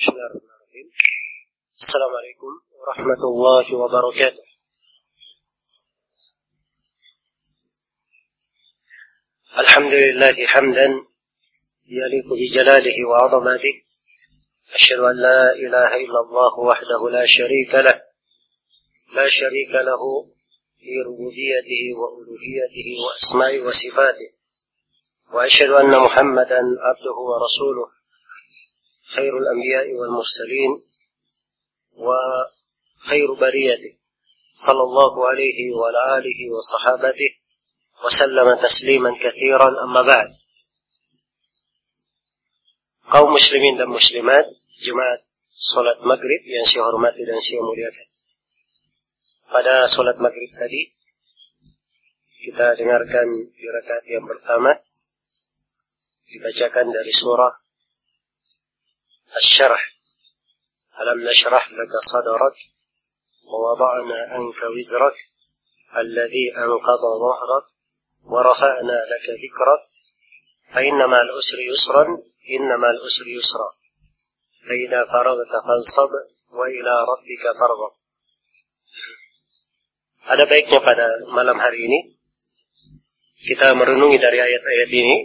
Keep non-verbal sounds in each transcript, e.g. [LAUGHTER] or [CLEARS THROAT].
بسم الله الرحمن الرحيم السلام عليكم ورحمة الله وبركاته الحمد لله حمدا يليق بجلاله وعظمته أشهد أن لا إله إلا الله وحده لا شريك له لا شريك له في ربوبيته وألوهيته وأسمائه وصفاته وأشهد أن محمدا عبده ورسوله خير الأنبياء والمرسلين وخير بريته صلى الله عليه وعلى آله وصحابته وسلم تسليما كثيرا أما بعد kaum muslimin dan muslimat jemaat salat maghrib yang saya hormati dan saya muliakan pada salat maghrib tadi kita dengarkan di rakaat yang pertama dibacakan dari surah الشرح. ألم نشرح لك صدرك؟ ووضعنا عنك وزرك الذي أنقض ظهرك ورفعنا لك ذكرك. فإن مع العسر يسرا إن مع العسر يسرا. فإذا فرغت فانصب وإلى ربك فارغب. Ada baiknya pada malam hari ini kita merenungi dari ayat-ayat ini.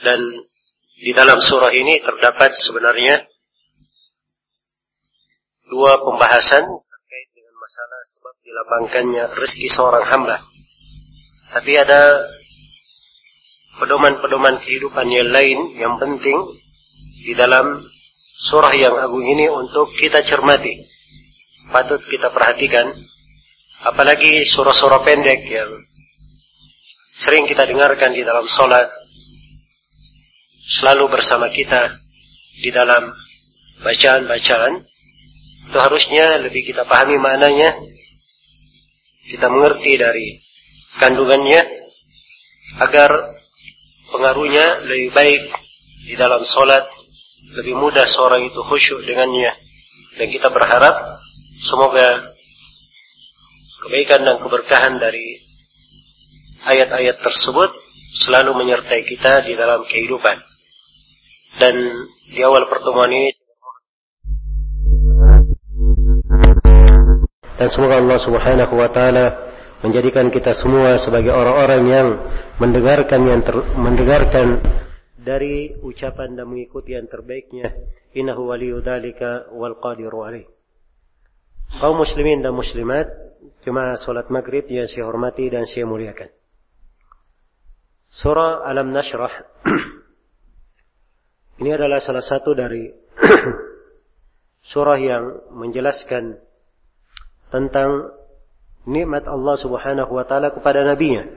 Dan di dalam surah ini terdapat sebenarnya dua pembahasan terkait dengan masalah sebab dilapangkannya rezeki seorang hamba. Tapi ada pedoman-pedoman kehidupan yang lain yang penting di dalam surah yang agung ini untuk kita cermati. Patut kita perhatikan. Apalagi surah-surah pendek yang sering kita dengarkan di dalam sholat selalu bersama kita di dalam bacaan-bacaan itu harusnya lebih kita pahami maknanya kita mengerti dari kandungannya agar pengaruhnya lebih baik di dalam solat lebih mudah seorang itu khusyuk dengannya. Dan kita berharap semoga kebaikan dan keberkahan dari ayat-ayat tersebut selalu menyertai kita di dalam kehidupan dan di awal pertemuan ini dan semoga Allah Subhanahu wa taala menjadikan kita semua sebagai orang-orang yang mendengarkan yang ter, mendengarkan dari ucapan dan mengikuti yang terbaiknya. Innahu waliyu dzalika wal qadiru alaih. Kaum muslimin dan muslimat jemaah salat maghrib yang saya hormati dan saya muliakan. Surah alam nashrah [CLEARS THROAT] Ini adalah salah satu dari [CLEARS THROAT] surah yang menjelaskan tentang nikmat Allah Subhanahu wa taala kepada nabinya.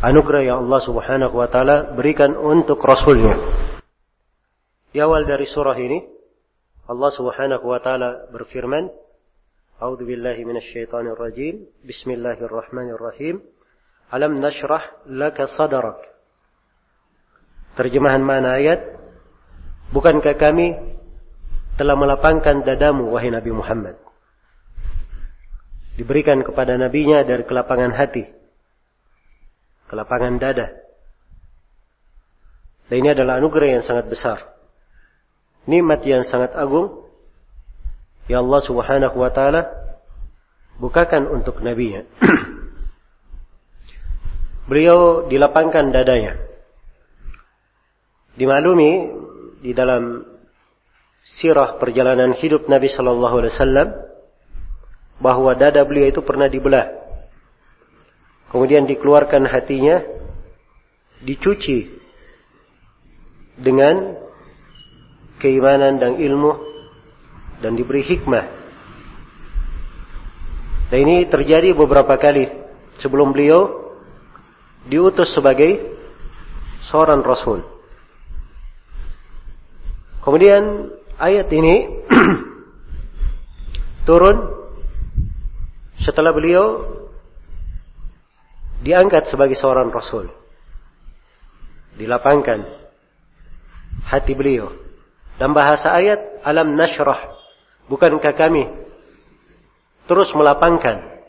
Anugerah yang Allah Subhanahu wa taala berikan untuk rasulnya. Di awal dari surah ini Allah Subhanahu wa taala berfirman, "A'udzu billahi minasyaitonir rajim. Bismillahirrahmanirrahim. Alam nashrah laka sadrak." Terjemahan mana ayat? Bukankah kami telah melapangkan dadamu wahai Nabi Muhammad? Diberikan kepada nabinya dari kelapangan hati. Kelapangan dada. Dan ini adalah anugerah yang sangat besar. Nikmat yang sangat agung. Ya Allah subhanahu wa ta'ala bukakan untuk nabinya. [CLEARS THROAT] Beliau dilapangkan dadanya Dimaklumi di dalam sirah perjalanan hidup Nabi Shallallahu Alaihi Wasallam bahwa dada beliau itu pernah dibelah, kemudian dikeluarkan hatinya, dicuci dengan keimanan dan ilmu dan diberi hikmah. Dan ini terjadi beberapa kali sebelum beliau diutus sebagai seorang rasul. Kemudian ayat ini [CLEARS THROAT] turun setelah beliau diangkat sebagai seorang rasul. Dilapangkan hati beliau. Dan bahasa ayat alam nashrah. Bukankah kami terus melapangkan?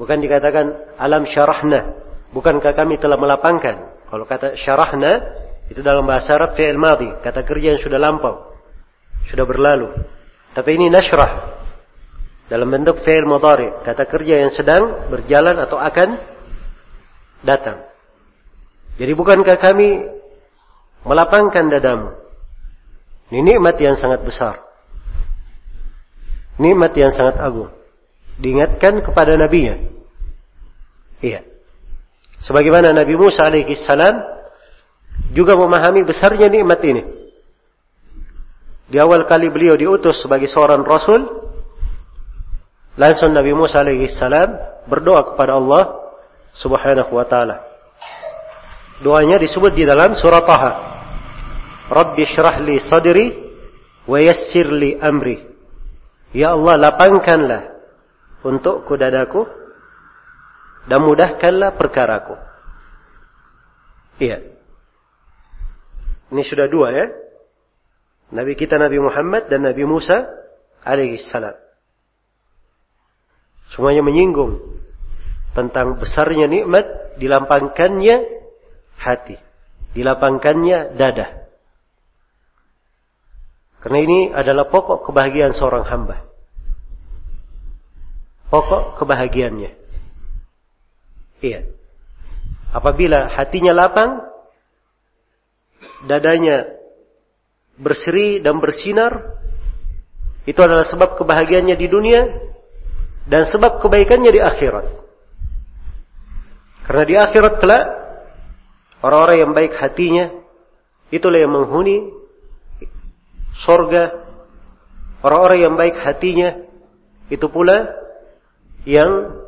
Bukan dikatakan alam syarahna. Bukankah kami telah melapangkan? Kalau kata syarahna Itu dalam bahasa Arab fi'il madhi, kata kerja yang sudah lampau, sudah berlalu. Tapi ini nashrah dalam bentuk fi'il mudhari, kata kerja yang sedang berjalan atau akan datang. Jadi bukankah kami melapangkan dadamu? Ini nikmat yang sangat besar. Nikmat yang sangat agung. Diingatkan kepada nabinya. Iya. Sebagaimana Nabi Musa alaihi salam juga memahami besarnya nikmat ini. Di awal kali beliau diutus sebagai seorang rasul, langsung Nabi Musa alaihi salam berdoa kepada Allah Subhanahu wa taala. Doanya disebut di dalam surah Taha. Rabbi syrah sadri wa yassir amri. Ya Allah lapangkanlah untukku dadaku dan mudahkanlah perkaraku. Iya. Ini sudah dua ya. Nabi kita Nabi Muhammad dan Nabi Musa alaihi salam. Semuanya menyinggung tentang besarnya nikmat dilampangkannya hati. Dilapangkannya dada. Karena ini adalah pokok kebahagiaan seorang hamba. Pokok kebahagiaannya. Iya. Apabila hatinya lapang, dadanya berseri dan bersinar, itu adalah sebab kebahagiaannya di dunia dan sebab kebaikannya di akhirat. Karena di akhirat kelak Orang-orang yang baik hatinya itulah yang menghuni sorga. Orang-orang yang baik hatinya itu pula yang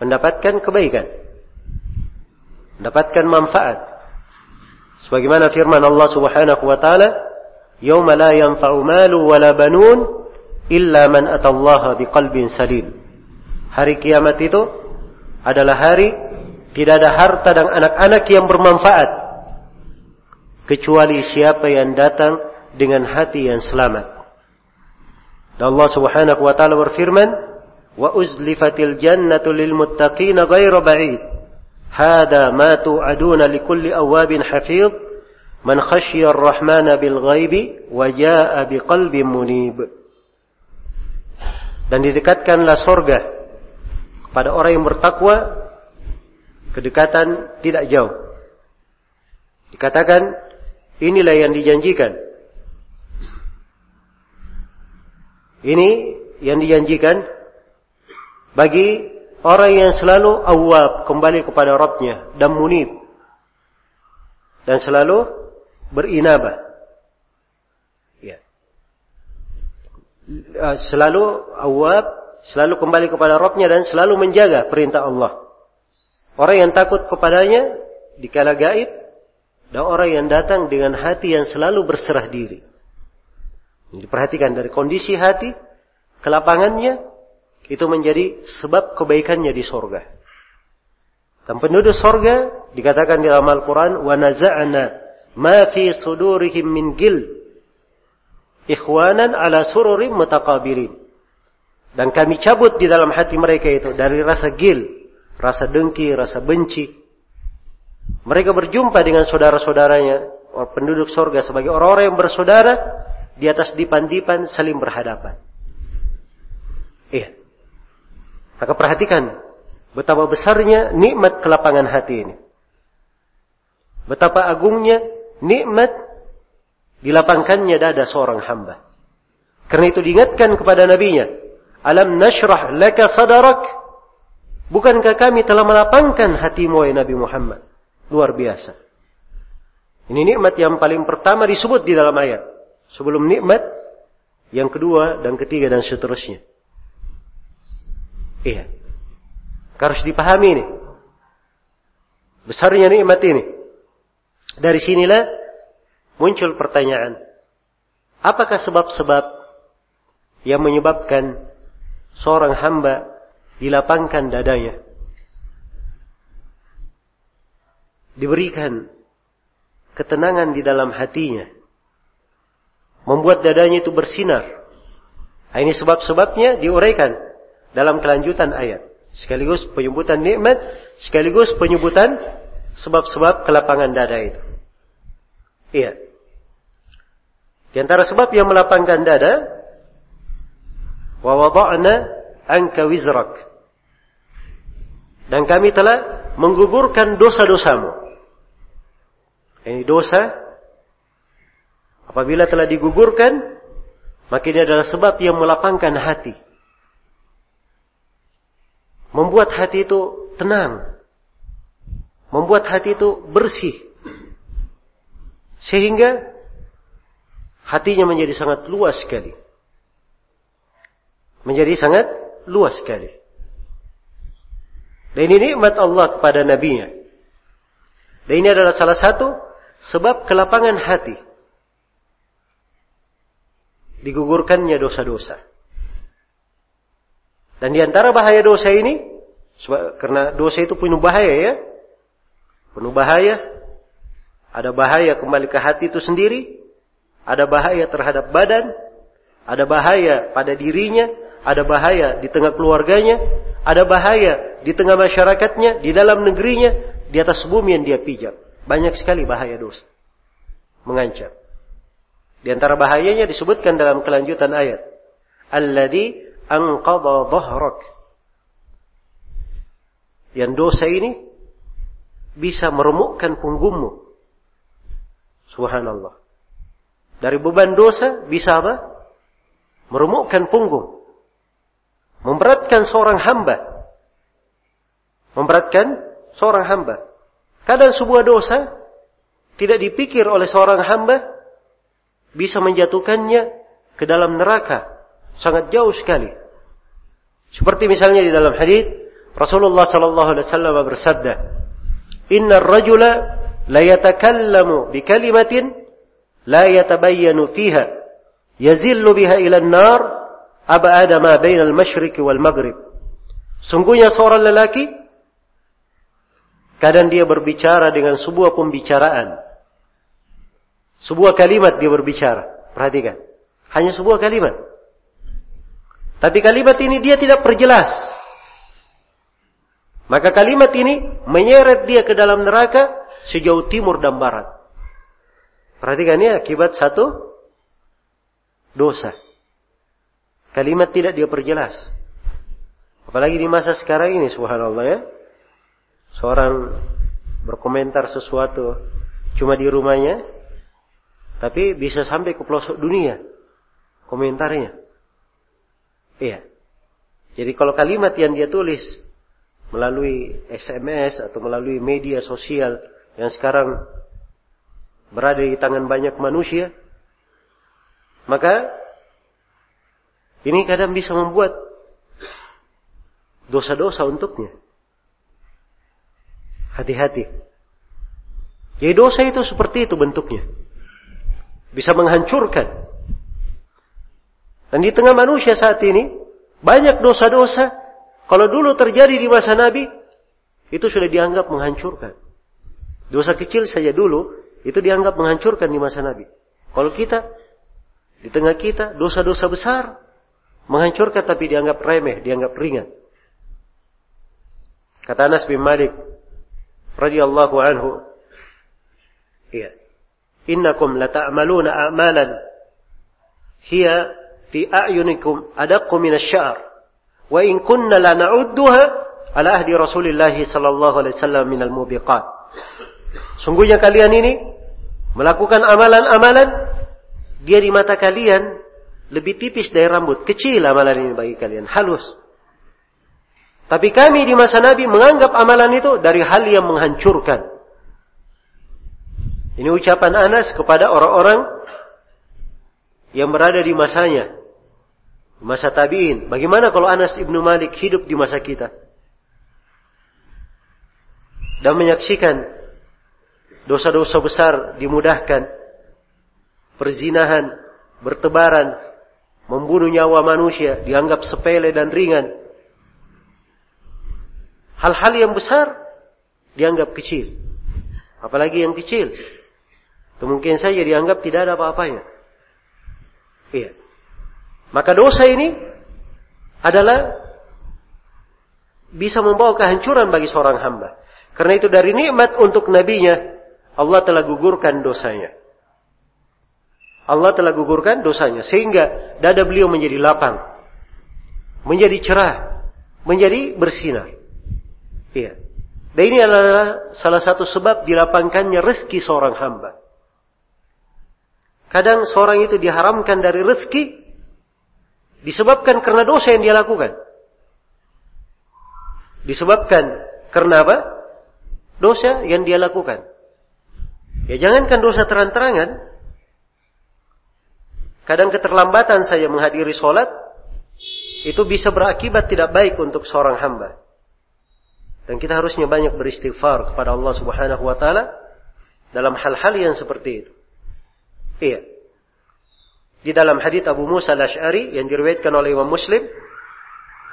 mendapatkan kebaikan. Mendapatkan manfaat. Sebagaimana firman Allah Subhanahu wa taala, "Yauma la yanfa'u malu wala banun illa man atallaha biqalbin salim." Hari kiamat itu adalah hari tidak ada harta dan anak-anak yang bermanfaat. Kecuali siapa yang datang dengan hati yang selamat. Dan Allah subhanahu wa ta'ala berfirman, Wa uzlifatil jannatu lil muttaqina ba'id. Tu'aduna likulli awabin hafidh. Man khasyiya ar-Rahmana bil ghaibi wa jaa'a biqalbin munib. Dan didekatkanlah sorga kepada orang yang bertakwa Kedekatan tidak jauh. Dikatakan inilah yang dijanjikan. Ini yang dijanjikan bagi orang yang selalu awab kembali kepada Rabbnya dan munib dan selalu berinabah. Ya. Selalu awab, selalu kembali kepada Rabbnya dan selalu menjaga perintah Allah. Orang yang takut kepadanya di kala gaib dan orang yang datang dengan hati yang selalu berserah diri. Diperhatikan dari kondisi hati, kelapangannya itu menjadi sebab kebaikannya di sorga. Dan penduduk sorga dikatakan di dalam Al-Quran, وَنَزَعْنَا مَا فِي صُدُورِهِمْ مِنْ gil ikhwanan ala sururim mutaqabilin. Dan kami cabut di dalam hati mereka itu dari rasa gil, rasa dengki, rasa benci. Mereka berjumpa dengan saudara-saudaranya, penduduk sorga sebagai orang-orang yang bersaudara di atas dipan-dipan saling berhadapan. Iya. Maka perhatikan betapa besarnya nikmat kelapangan hati ini. Betapa agungnya nikmat dilapangkannya dada seorang hamba. Karena itu diingatkan kepada nabinya, "Alam nashrah laka sadarak?" Bukankah kami telah melapangkan hatimu ya Nabi Muhammad? Luar biasa. Ini nikmat yang paling pertama disebut di dalam ayat. Sebelum nikmat yang kedua dan ketiga dan seterusnya. Iya. Harus dipahami ini. Besarnya nikmat ini. Dari sinilah muncul pertanyaan. Apakah sebab-sebab yang menyebabkan seorang hamba dilapangkan dadanya. Diberikan ketenangan di dalam hatinya. Membuat dadanya itu bersinar. Ini sebab-sebabnya diuraikan dalam kelanjutan ayat. Sekaligus penyebutan nikmat, sekaligus penyebutan sebab-sebab kelapangan dada itu. Iya. Di antara sebab yang melapangkan dada, wa wada'na anka wizrak. Dan kami telah menggugurkan dosa-dosamu. Ini dosa apabila telah digugurkan, maka ini adalah sebab yang melapangkan hati. Membuat hati itu tenang. Membuat hati itu bersih. Sehingga hatinya menjadi sangat luas sekali. Menjadi sangat luas sekali. Dan ini nikmat Allah kepada nabinya. Dan ini adalah salah satu sebab kelapangan hati. Digugurkannya dosa-dosa. Dan di antara bahaya dosa ini, karena dosa itu penuh bahaya ya, penuh bahaya, ada bahaya kembali ke hati itu sendiri, ada bahaya terhadap badan, ada bahaya pada dirinya, ada bahaya di tengah keluarganya, ada bahaya di tengah masyarakatnya, di dalam negerinya, di atas bumi yang dia pijak. Banyak sekali bahaya dosa. Mengancam. Di antara bahayanya disebutkan dalam kelanjutan ayat. Alladhi anqadha dhahrak. Yang dosa ini bisa meremukkan punggungmu. Subhanallah. Dari beban dosa bisa apa? Meremukkan punggung. Memberatkan seorang hamba. Memberatkan seorang hamba. Kadang sebuah dosa tidak dipikir oleh seorang hamba bisa menjatuhkannya ke dalam neraka sangat jauh sekali. Seperti misalnya di dalam hadis Rasulullah sallallahu alaihi wasallam bersabda, "Innar rajula la yatakallamu bi kalimatin la yatabayyanu fiha yazillu biha ila an-nar ab'ada ma baina al-masyriq wal maghrib." Sungguhnya seorang lelaki Kadang dia berbicara dengan sebuah pembicaraan. Sebuah kalimat dia berbicara. Perhatikan. Hanya sebuah kalimat. Tapi kalimat ini dia tidak perjelas. Maka kalimat ini menyeret dia ke dalam neraka sejauh timur dan barat. Perhatikan ya akibat satu dosa. Kalimat tidak dia perjelas. Apalagi di masa sekarang ini subhanallah ya seorang berkomentar sesuatu cuma di rumahnya, tapi bisa sampai ke pelosok dunia komentarnya. Iya. Jadi kalau kalimat yang dia tulis melalui SMS atau melalui media sosial yang sekarang berada di tangan banyak manusia, maka ini kadang bisa membuat dosa-dosa untuknya. Hati-hati. Jadi dosa itu seperti itu bentuknya. Bisa menghancurkan. Dan di tengah manusia saat ini, banyak dosa-dosa. Kalau dulu terjadi di masa Nabi, itu sudah dianggap menghancurkan. Dosa kecil saja dulu, itu dianggap menghancurkan di masa Nabi. Kalau kita, di tengah kita, dosa-dosa besar, menghancurkan tapi dianggap remeh, dianggap ringan. Kata Anas bin Malik, radhiyallahu anhu iya innakum lata'maluna a'malan hiya fi a'yunikum adaqqu min asy-sya'r wa in kunna la na'udduha ala ahdi Rasulillah sallallahu alaihi wasallam min al-mubiqat sungguhnya kalian ini melakukan amalan-amalan dia di mata kalian lebih tipis dari rambut kecil amalan ini bagi kalian halus tapi kami di masa Nabi menganggap amalan itu dari hal yang menghancurkan. Ini ucapan Anas kepada orang-orang yang berada di masanya. Masa tabi'in. Bagaimana kalau Anas ibnu Malik hidup di masa kita? Dan menyaksikan dosa-dosa besar dimudahkan. Perzinahan, bertebaran, membunuh nyawa manusia dianggap sepele dan ringan Hal-hal yang besar dianggap kecil. Apalagi yang kecil. Itu mungkin saja dianggap tidak ada apa-apanya. Iya. Maka dosa ini adalah bisa membawa kehancuran bagi seorang hamba. Karena itu dari nikmat untuk nabinya, Allah telah gugurkan dosanya. Allah telah gugurkan dosanya sehingga dada beliau menjadi lapang, menjadi cerah, menjadi bersinar. Iya. Dan ini adalah salah satu sebab dilapangkannya rezeki seorang hamba. Kadang seorang itu diharamkan dari rezeki disebabkan karena dosa yang dia lakukan. Disebabkan karena apa? Dosa yang dia lakukan. Ya jangankan dosa terang-terangan, Kadang keterlambatan saya menghadiri sholat, itu bisa berakibat tidak baik untuk seorang hamba. Dan kita harusnya banyak beristighfar kepada Allah subhanahu wa ta'ala dalam hal-hal yang seperti itu. Iya. Di dalam hadits Abu Musa al-Ash'ari yang diriwayatkan oleh Imam Muslim,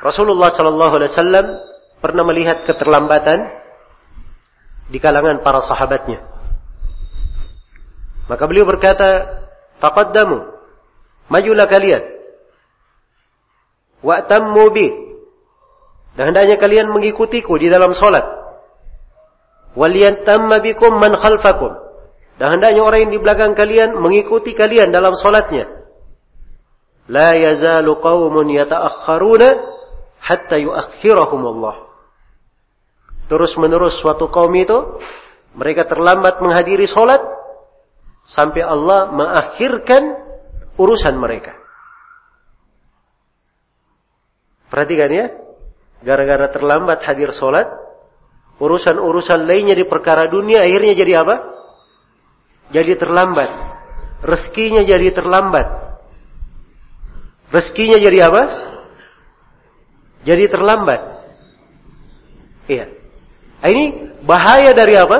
Rasulullah sallallahu alaihi wasallam pernah melihat keterlambatan di kalangan para sahabatnya. Maka beliau berkata, "Taqaddamu Majulah kalian. Wa'tammu bi. Dan hendaknya kalian mengikutiku di dalam solat. Waliyantamma bikum man khalfakum. Dan hendaknya orang yang di belakang kalian mengikuti kalian dalam solatnya. La yazalu qawmun yata'akharuna hatta yuakhirahum Allah. Terus menerus suatu kaum itu mereka terlambat menghadiri solat sampai Allah mengakhirkan urusan mereka. Perhatikan ya, gara-gara terlambat hadir sholat, urusan-urusan lainnya di perkara dunia akhirnya jadi apa? Jadi terlambat. Reskinya jadi terlambat. Reskinya jadi apa? Jadi terlambat. Iya. Ini bahaya dari apa?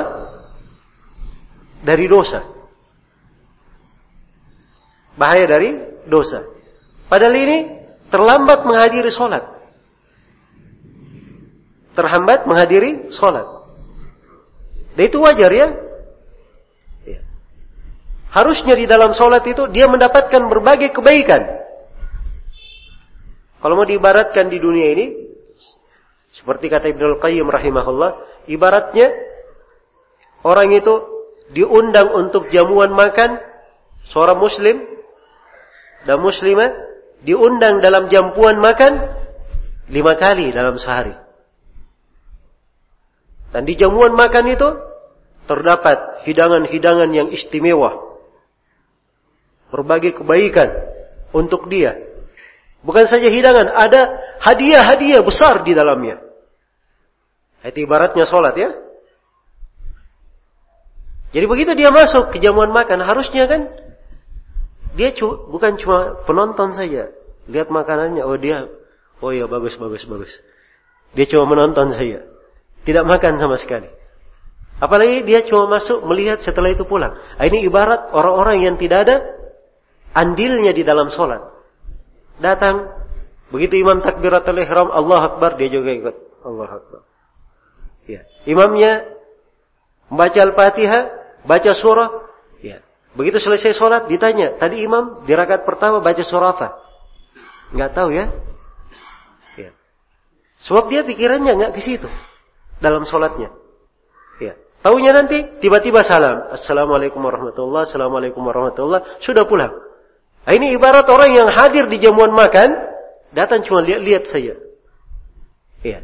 Dari dosa bahaya dari dosa. Padahal ini terlambat menghadiri sholat. Terhambat menghadiri sholat. Dan itu wajar ya. ya. Harusnya di dalam sholat itu dia mendapatkan berbagai kebaikan. Kalau mau diibaratkan di dunia ini, seperti kata Ibnu Qayyim rahimahullah, ibaratnya orang itu diundang untuk jamuan makan seorang muslim dan muslimah diundang dalam jampuan makan lima kali dalam sehari. Dan di jamuan makan itu terdapat hidangan-hidangan yang istimewa. Berbagai kebaikan untuk dia. Bukan saja hidangan, ada hadiah-hadiah besar di dalamnya. Itu ibaratnya sholat ya. Jadi begitu dia masuk ke jamuan makan, harusnya kan dia cu bukan cuma penonton saja. Lihat makanannya, oh dia, oh ya bagus, bagus, bagus. Dia cuma menonton saja. Tidak makan sama sekali. Apalagi dia cuma masuk melihat setelah itu pulang. Ini ibarat orang-orang yang tidak ada andilnya di dalam sholat. Datang, begitu imam takbiratul ihram, Allah Akbar, dia juga ikut. Allah Akbar. Ya. Imamnya membaca Al-Fatihah, baca surah, ya. Begitu selesai sholat ditanya, tadi imam di rakaat pertama baca surah apa? Nggak tahu ya. ya. Sebab dia pikirannya nggak ke situ dalam sholatnya. Ya. Tahunya nanti tiba-tiba salam. Assalamualaikum warahmatullah, Assalamualaikum warahmatullah. Sudah pulang. Nah, ini ibarat orang yang hadir di jamuan makan, datang cuma lihat-lihat saja. Ya.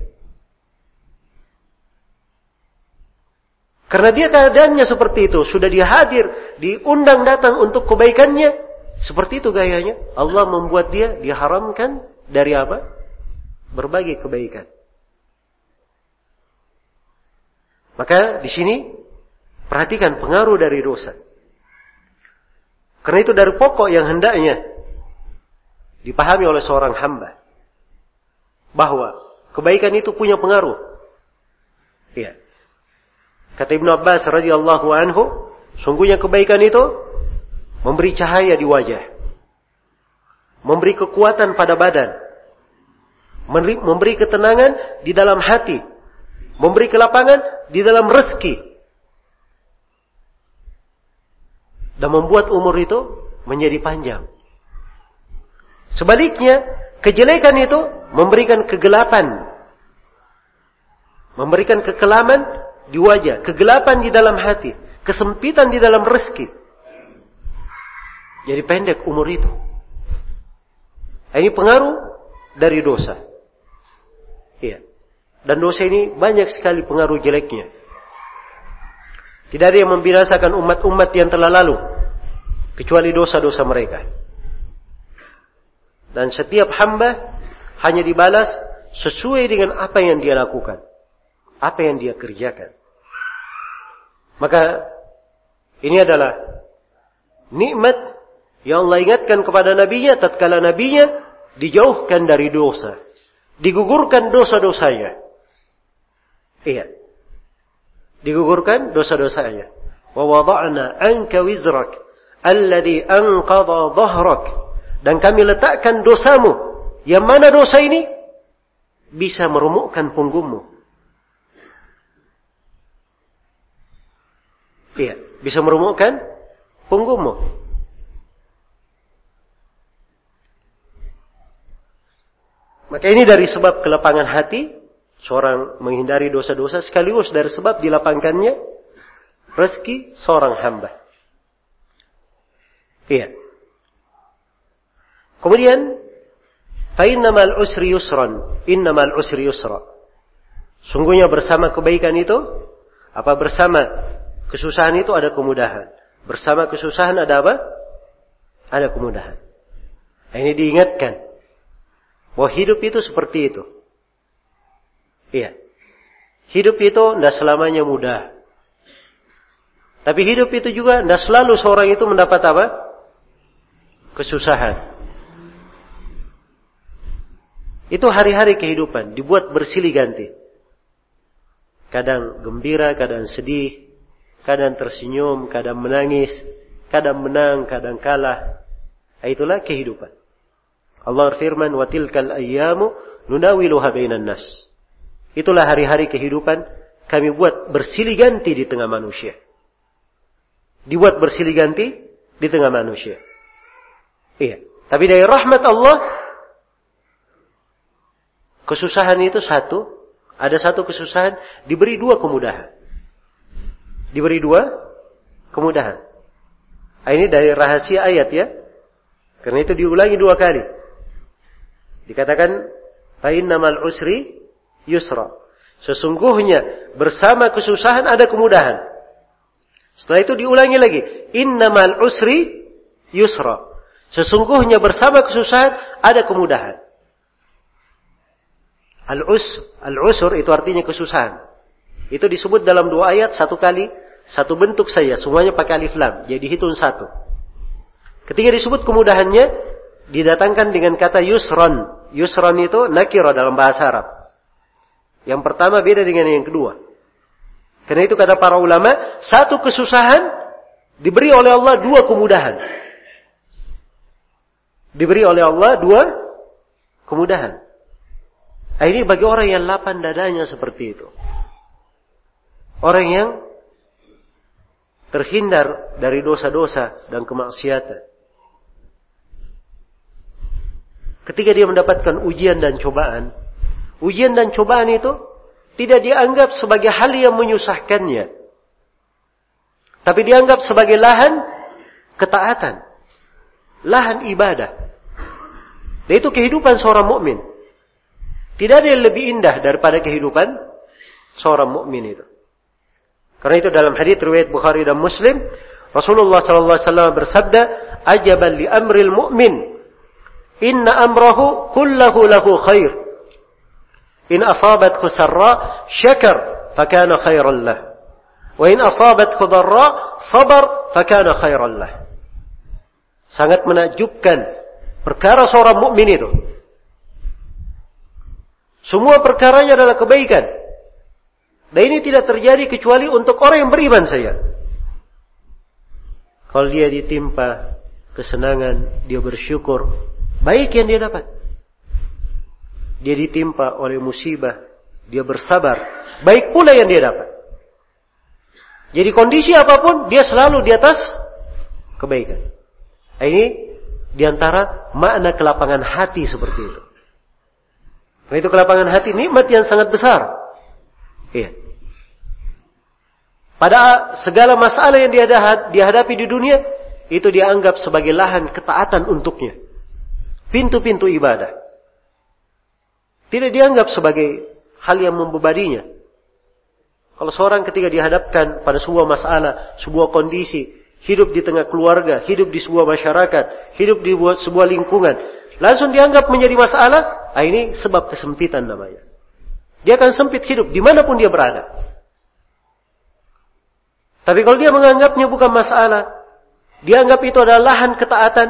Karena dia keadaannya seperti itu, sudah dia hadir, diundang datang untuk kebaikannya, seperti itu gayanya. Allah membuat dia diharamkan dari apa? Berbagai kebaikan. Maka di sini perhatikan pengaruh dari dosa. Karena itu dari pokok yang hendaknya dipahami oleh seorang hamba bahwa kebaikan itu punya pengaruh. Iya. Kata Ibnu Abbas radhiyallahu anhu, sungguhnya kebaikan itu memberi cahaya di wajah. Memberi kekuatan pada badan. Memberi, memberi ketenangan di dalam hati. Memberi kelapangan di dalam rezeki. Dan membuat umur itu menjadi panjang. Sebaliknya, kejelekan itu memberikan kegelapan. Memberikan kekelaman di wajah, kegelapan di dalam hati, kesempitan di dalam rezeki. Jadi pendek umur itu. Ini pengaruh dari dosa. Iya. Dan dosa ini banyak sekali pengaruh jeleknya. Tidak ada yang membinasakan umat-umat yang telah lalu. Kecuali dosa-dosa mereka. Dan setiap hamba hanya dibalas sesuai dengan apa yang dia lakukan. Apa yang dia kerjakan. Maka ini adalah nikmat yang Allah ingatkan kepada nabinya tatkala nabinya dijauhkan dari dosa. Digugurkan dosa-dosanya. Iya. Digugurkan dosa-dosanya. Wa wada'na anka wizrak alladhi anqadha dhahrak. Dan kami letakkan dosamu. Yang mana dosa ini? Bisa merumukkan punggungmu. Iya, bisa merumukkan punggungmu. Maka ini dari sebab kelapangan hati, seorang menghindari dosa-dosa sekaligus dari sebab dilapangkannya rezeki seorang hamba. Iya. Kemudian, فَإِنَّمَا usri yusran, innamal usri yusra. Sungguhnya bersama kebaikan itu, apa bersama kesusahan itu ada kemudahan. Bersama kesusahan ada apa? Ada kemudahan. Nah, ini diingatkan. Bahwa hidup itu seperti itu. Iya. Hidup itu tidak selamanya mudah. Tapi hidup itu juga tidak selalu seorang itu mendapat apa? Kesusahan. Itu hari-hari kehidupan. Dibuat bersilih ganti. Kadang gembira, kadang sedih, kadang tersenyum, kadang menangis, kadang menang, kadang kalah. Itulah kehidupan. Allah "Wa tilkal ayyamu nunawiluha bainan nas." Itulah hari-hari kehidupan kami buat bersilih ganti di tengah manusia. Dibuat bersilih ganti di tengah manusia. Iya. Tapi dari rahmat Allah, kesusahan itu satu, ada satu kesusahan, diberi dua kemudahan diberi dua kemudahan. Ah, ini dari rahasia ayat ya. Karena itu diulangi dua kali. Dikatakan namal usri yusra. Sesungguhnya bersama kesusahan ada kemudahan. Setelah itu diulangi lagi. Innamal usri yusra. Sesungguhnya bersama kesusahan ada kemudahan. Al-us, al-usur itu artinya kesusahan. Itu disebut dalam dua ayat satu kali satu bentuk saja, semuanya pakai alif lam, jadi hitung satu. Ketika disebut kemudahannya, didatangkan dengan kata yusron. Yusron itu nakiro dalam bahasa Arab. Yang pertama beda dengan yang kedua. Karena itu kata para ulama, satu kesusahan diberi oleh Allah dua kemudahan. Diberi oleh Allah dua kemudahan. Nah, ini bagi orang yang lapan dadanya seperti itu. Orang yang terhindar dari dosa-dosa dan kemaksiatan. Ketika dia mendapatkan ujian dan cobaan, ujian dan cobaan itu tidak dianggap sebagai hal yang menyusahkannya. Tapi dianggap sebagai lahan ketaatan. Lahan ibadah. Dan itu kehidupan seorang mukmin. Tidak ada yang lebih indah daripada kehidupan seorang mukmin itu. Karena itu dalam hadis riwayat Bukhari dan Muslim, Rasulullah sallallahu alaihi wasallam bersabda, "Ajaban li amril mu'min, inna amrahu kullahu lahu khair. In asabathu sarra, syakar, fakana khairan lah. Wa in asabathu dharra, sabar, fakana khairan lah." Sangat menakjubkan perkara seorang mukmin itu. Semua perkaranya adalah kebaikan. Dan ini tidak terjadi kecuali untuk orang yang beriman saja. Kalau dia ditimpa kesenangan, dia bersyukur, baik yang dia dapat. Dia ditimpa oleh musibah, dia bersabar, baik pula yang dia dapat. Jadi kondisi apa pun, dia selalu di atas kebaikan. Nah, ini di antara makna kelapangan hati seperti itu. Nah, itu kelapangan hati nikmat yang sangat besar. Iya. Pada segala masalah yang dihadapi di dunia, itu dianggap sebagai lahan ketaatan untuknya. Pintu-pintu ibadah. Tidak dianggap sebagai hal yang membebaninya. Kalau seorang ketika dihadapkan pada sebuah masalah, sebuah kondisi, hidup di tengah keluarga, hidup di sebuah masyarakat, hidup di sebuah lingkungan, langsung dianggap menjadi masalah, ah ini sebab kesempitan namanya. Dia akan sempit hidup di mana pun dia berada. Tapi kalau dia menganggapnya bukan masalah, dia anggap itu adalah lahan ketaatan,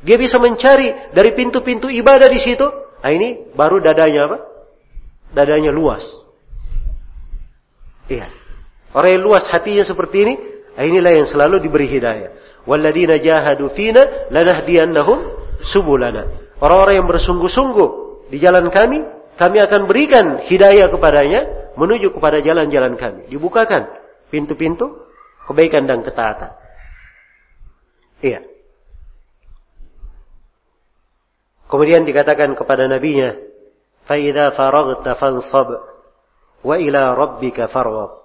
dia bisa mencari dari pintu-pintu ibadah di situ, ah ini baru dadanya apa? Dadanya luas. Iya. Orang yang luas hatinya seperti ini, ah, inilah yang selalu diberi hidayah. Walladzina jahadu fina lanahdiyannahum subulana. Orang-orang yang bersungguh-sungguh di jalan kami, kami akan berikan hidayah kepadanya menuju kepada jalan-jalan kami. Dibukakan pintu-pintu kebaikan dan ketaatan. Iya. Kemudian dikatakan kepada nabinya, "Fa faragta fansab wa ila rabbika farwab.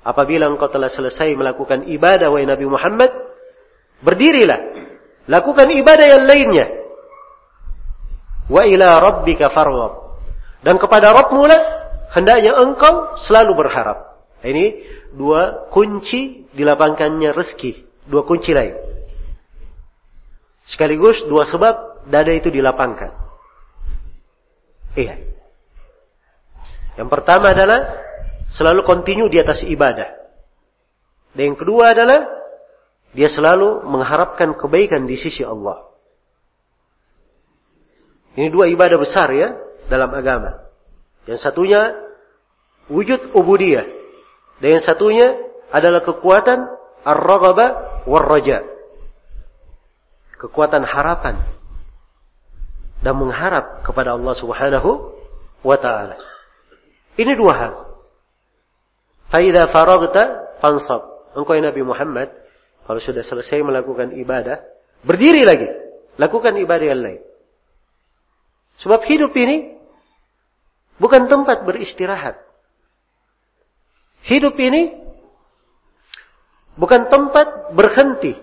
Apabila engkau telah selesai melakukan ibadah wahai Nabi Muhammad, berdirilah, lakukan ibadah yang lainnya. Wa ila rabbika farwab. Dan kepada Rabbmu lah hendaknya engkau selalu berharap. Ini dua kunci dilapangkannya rezeki, dua kunci lain. Sekaligus dua sebab dada itu dilapangkan. Iya. Yang pertama adalah selalu kontinu di atas ibadah. Dan yang kedua adalah dia selalu mengharapkan kebaikan di sisi Allah. Ini dua ibadah besar ya dalam agama. Yang satunya wujud ubudiyah. Dan yang satunya adalah kekuatan ar-raghabah war-raja. Kekuatan harapan dan mengharap kepada Allah Subhanahu wa taala. Ini dua hal. Faidah faragta fansab. Engkau ya Nabi Muhammad, kalau sudah selesai melakukan ibadah, berdiri lagi. Lakukan ibadah yang lain. Sebab hidup ini bukan tempat beristirahat. Hidup ini bukan tempat berhenti.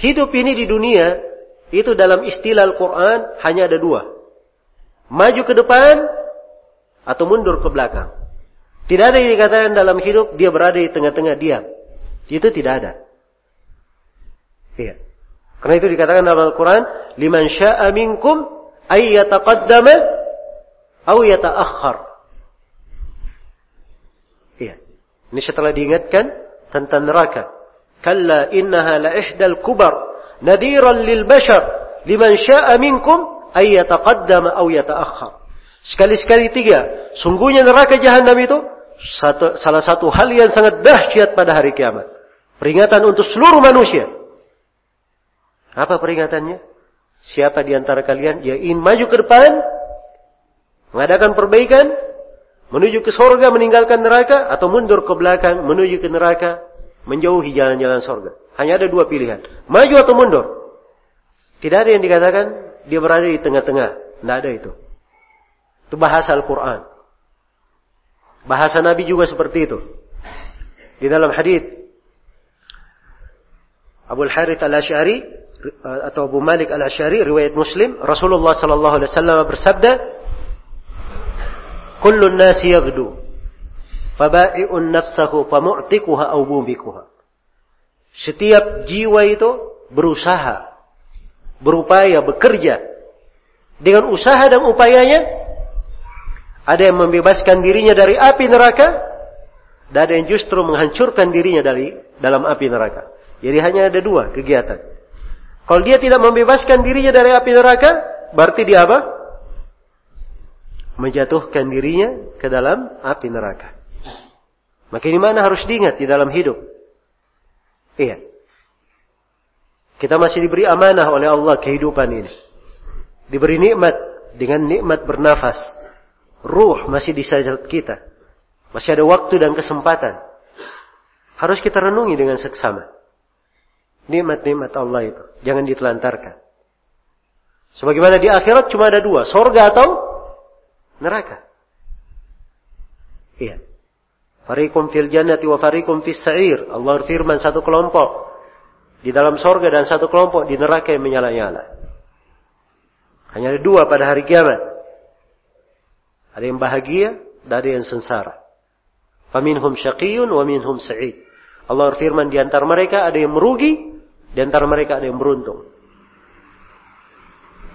Hidup ini di dunia itu dalam istilah Al-Quran hanya ada dua. Maju ke depan atau mundur ke belakang. Tidak ada yang dikatakan dalam hidup dia berada di tengah-tengah diam. Itu tidak ada. Iya. Karena itu dikatakan dalam Al-Quran, liman sya'a minkum ay yataqaddama aw yata'akhkhar. Iya. Ini setelah diingatkan tentang neraka. Kalla innaha la ihdal kubar nadiran lil bashar liman sya'a minkum ay yataqaddama aw yata'akhkhar. Sekali-sekali tiga. Sungguhnya neraka jahanam itu satu, salah satu hal yang sangat dahsyat pada hari kiamat. Peringatan untuk seluruh manusia. Apa peringatannya? Siapa di antara kalian yang ingin maju ke depan, mengadakan perbaikan, menuju ke sorga, meninggalkan neraka, atau mundur ke belakang, menuju ke neraka, menjauhi jalan-jalan sorga. Hanya ada dua pilihan. Maju atau mundur. Tidak ada yang dikatakan dia berada di tengah-tengah. Tidak ada itu. Itu bahasa Al-Quran. Bahasa Nabi juga seperti itu. Di dalam hadis Abu Al-Harith Al-Asy'ari atau Abu Malik Al-Asy'ari riwayat Muslim, Rasulullah sallallahu alaihi wasallam bersabda, "Kullu an-nasi yaghdu, faba'i'un nafsahu famu'tikuha aw mubikuha." Setiap jiwa itu berusaha, berupaya, bekerja dengan usaha dan upayanya ada yang membebaskan dirinya dari api neraka, dan ada yang justru menghancurkan dirinya dari dalam api neraka. Jadi hanya ada dua kegiatan. Kalau dia tidak membebaskan dirinya dari api neraka, berarti dia apa? Menjatuhkan dirinya ke dalam api neraka. Maka ini mana harus diingat di dalam hidup. Iya. Kita masih diberi amanah oleh Allah kehidupan ini. Diberi nikmat dengan nikmat bernafas Ruh masih di sajat kita. Masih ada waktu dan kesempatan. Harus kita renungi dengan seksama. Nikmat-nikmat Allah itu. Jangan ditelantarkan. Sebagaimana di akhirat cuma ada dua. Sorga atau neraka. Iya. Farikum fil jannati wa farikum fis sa'ir. Allah firman satu kelompok di dalam sorga dan satu kelompok di neraka yang menyala-nyala. Hanya ada dua pada hari kiamat. Ada yang bahagia dan ada yang sengsara. Faminhum syaqiyun wa minhum sa'id. Allah berfirman di antara mereka ada yang merugi, di antara mereka ada yang beruntung.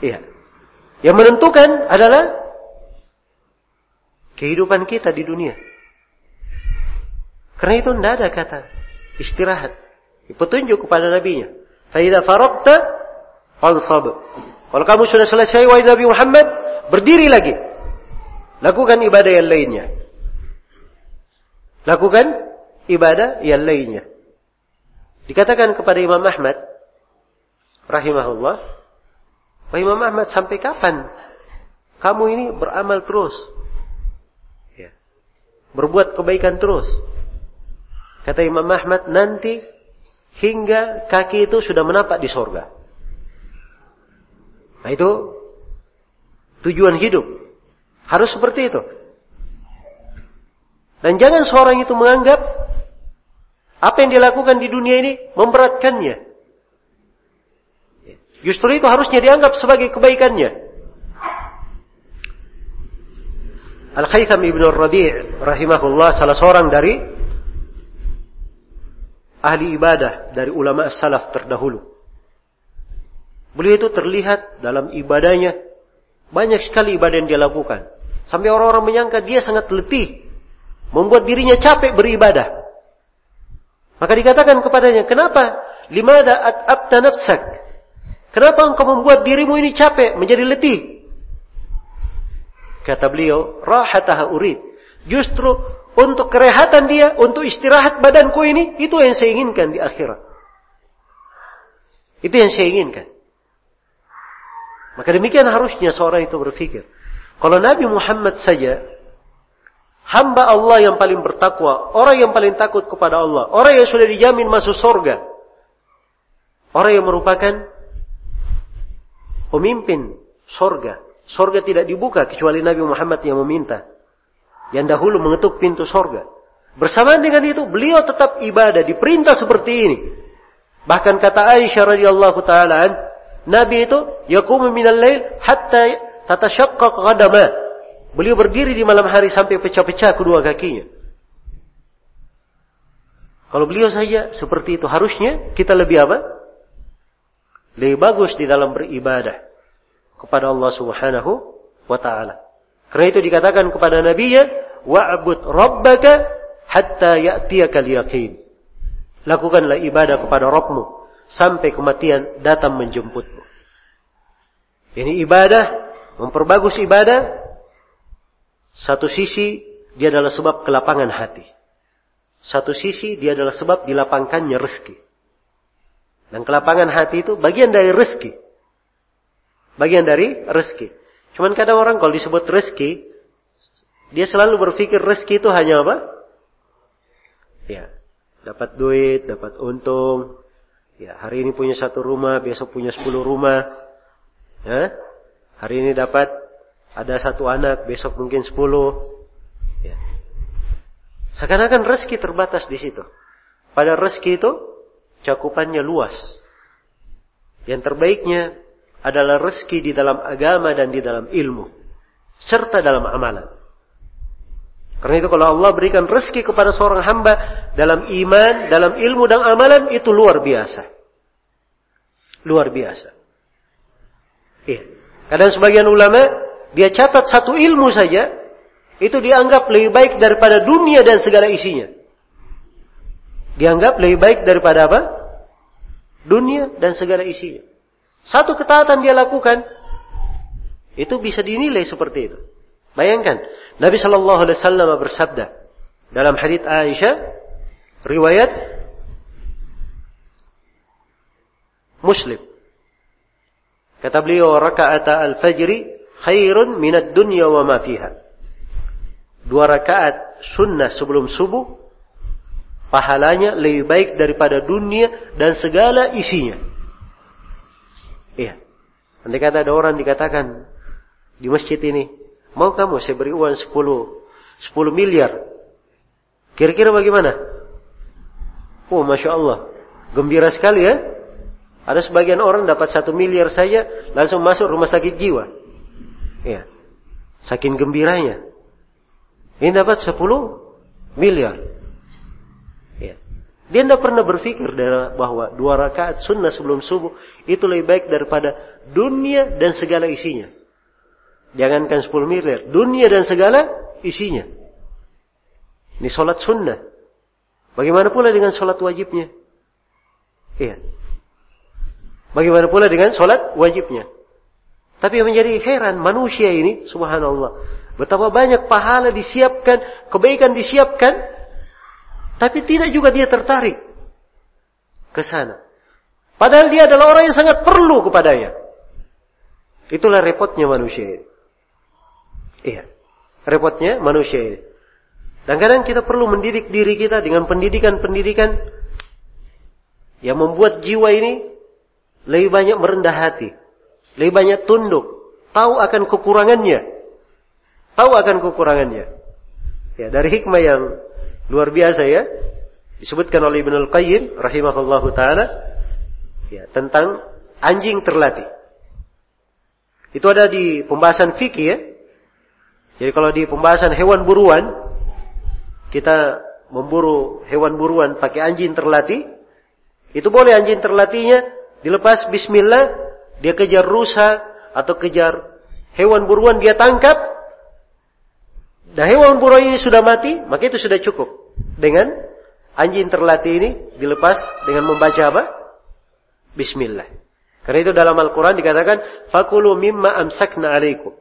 Iya. Yang menentukan adalah kehidupan kita di dunia. Karena itu tidak ada kata istirahat. Petunjuk kepada nabinya. Faidah farokta fansab. Kalau kamu sudah selesai wahai Nabi Muhammad, berdiri lagi. Lakukan ibadah yang lainnya. Lakukan ibadah yang lainnya. Dikatakan kepada Imam Ahmad rahimahullah, Wahai Imam Ahmad, sampai kapan kamu ini beramal terus? Ya. Berbuat kebaikan terus. Kata Imam Ahmad, nanti hingga kaki itu sudah menapak di sorga. Nah itu tujuan hidup. Harus seperti itu. Dan jangan seorang itu menganggap apa yang dilakukan di dunia ini memberatkannya. Justru itu harusnya dianggap sebagai kebaikannya. Al-Khaytham Ibn Rabi' rahimahullah salah seorang dari ahli ibadah dari ulama salaf terdahulu. Beliau itu terlihat dalam ibadahnya banyak sekali ibadah yang dia lakukan. Sampai orang-orang menyangka dia sangat letih. Membuat dirinya capek beribadah. Maka dikatakan kepadanya, kenapa? Limada at'abta nafsak? Kenapa engkau membuat dirimu ini capek, menjadi letih? Kata beliau, rahataha urid. Justru untuk kerehatan dia, untuk istirahat badanku ini, itu yang saya inginkan di akhirat. Itu yang saya inginkan. Maka demikian harusnya seorang itu berpikir. Kalau Nabi Muhammad saja, hamba Allah yang paling bertakwa, orang yang paling takut kepada Allah, orang yang sudah dijamin masuk surga, orang yang merupakan pemimpin surga. Surga tidak dibuka kecuali Nabi Muhammad yang meminta yang dahulu mengetuk pintu sorga. Bersamaan dengan itu, beliau tetap ibadah, diperintah seperti ini. Bahkan kata Aisyah radhiyallahu taala Nabi itu yaqumu minal lail hatta tatashaqqaq qadama. Beliau berdiri di malam hari sampai pecah-pecah kedua kakinya. Kalau beliau saja seperti itu, harusnya kita lebih apa? Lebih bagus di dalam beribadah kepada Allah Subhanahu wa taala. Karena itu dikatakan kepada Nabi ya, wa'bud rabbaka hatta ya'tiyakal yaqin. Lakukanlah ibadah kepada Rabbmu sampai kematian datang menjemputmu. Ini ibadah, memperbagus ibadah, satu sisi dia adalah sebab kelapangan hati. Satu sisi dia adalah sebab dilapangkannya rezeki. Dan kelapangan hati itu bagian dari rezeki. Bagian dari rezeki. Cuman kadang orang kalau disebut rezeki, dia selalu berpikir rezeki itu hanya apa? Ya, dapat duit, dapat untung. Ya, hari ini punya satu rumah, besok punya sepuluh rumah. Ya, hari ini dapat ada satu anak, besok mungkin sepuluh. Ya. Seakan-akan rezeki terbatas di situ. Pada rezeki itu cakupannya luas. Yang terbaiknya adalah rezeki di dalam agama dan di dalam ilmu. Serta dalam amalan. Karena itu kalau Allah berikan rezeki kepada seorang hamba dalam iman, dalam ilmu dan amalan itu luar biasa. Luar biasa. Iya. Kadang sebagian ulama dia catat satu ilmu saja itu dianggap lebih baik daripada dunia dan segala isinya. Dianggap lebih baik daripada apa? Dunia dan segala isinya. Satu ketaatan dia lakukan, itu bisa dinilai seperti itu. Bayangkan, Nabi Shallallahu Alaihi Wasallam bersabda dalam hadits Aisyah, riwayat Muslim. Kata beliau, rakaat al-fajri khairun minat dunya wa ma fiha. Dua rakaat sunnah sebelum subuh, pahalanya lebih baik daripada dunia dan segala isinya. Iya. Andai kata ada orang dikatakan di masjid ini, mau kamu saya beri uang 10 10 miliar. Kira-kira bagaimana? Oh, masya Allah, gembira sekali ya. Ada sebagian orang dapat satu miliar saja langsung masuk rumah sakit jiwa. Ya. Saking gembiranya. Ini dapat 10 miliar. Dia tidak pernah berpikir bahwa dua rakaat sunnah sebelum subuh itu lebih baik daripada dunia dan segala isinya. Jangankan 10 miliar, dunia dan segala isinya. Ini sholat sunnah. Bagaimana pula dengan sholat wajibnya? Iya. Bagaimana pula dengan sholat wajibnya? Tapi yang menjadi heran manusia ini, subhanallah. Betapa banyak pahala disiapkan, kebaikan disiapkan, tapi tidak juga dia tertarik ke sana. Padahal dia adalah orang yang sangat perlu kepadanya. Itulah repotnya manusia ini. Iya. Repotnya manusia ini. Dan kadang kita perlu mendidik diri kita dengan pendidikan-pendidikan yang membuat jiwa ini lebih banyak merendah hati, lebih banyak tunduk, tahu akan kekurangannya, tahu akan kekurangannya. Ya, dari hikmah yang luar biasa ya, disebutkan oleh Ibnu Al-Qayyim rahimahullahu taala ya, tentang anjing terlatih. Itu ada di pembahasan fikih ya. Jadi kalau di pembahasan hewan buruan, kita memburu hewan buruan pakai anjing terlatih, itu boleh anjing terlatihnya dilepas bismillah, dia kejar rusa atau kejar hewan buruan dia tangkap. Dan hewan buruan ini sudah mati, maka itu sudah cukup. Dengan anjing terlatih ini dilepas dengan membaca apa? Bismillah. Karena itu dalam Al-Quran dikatakan, Fakulu mimma amsakna alaikum.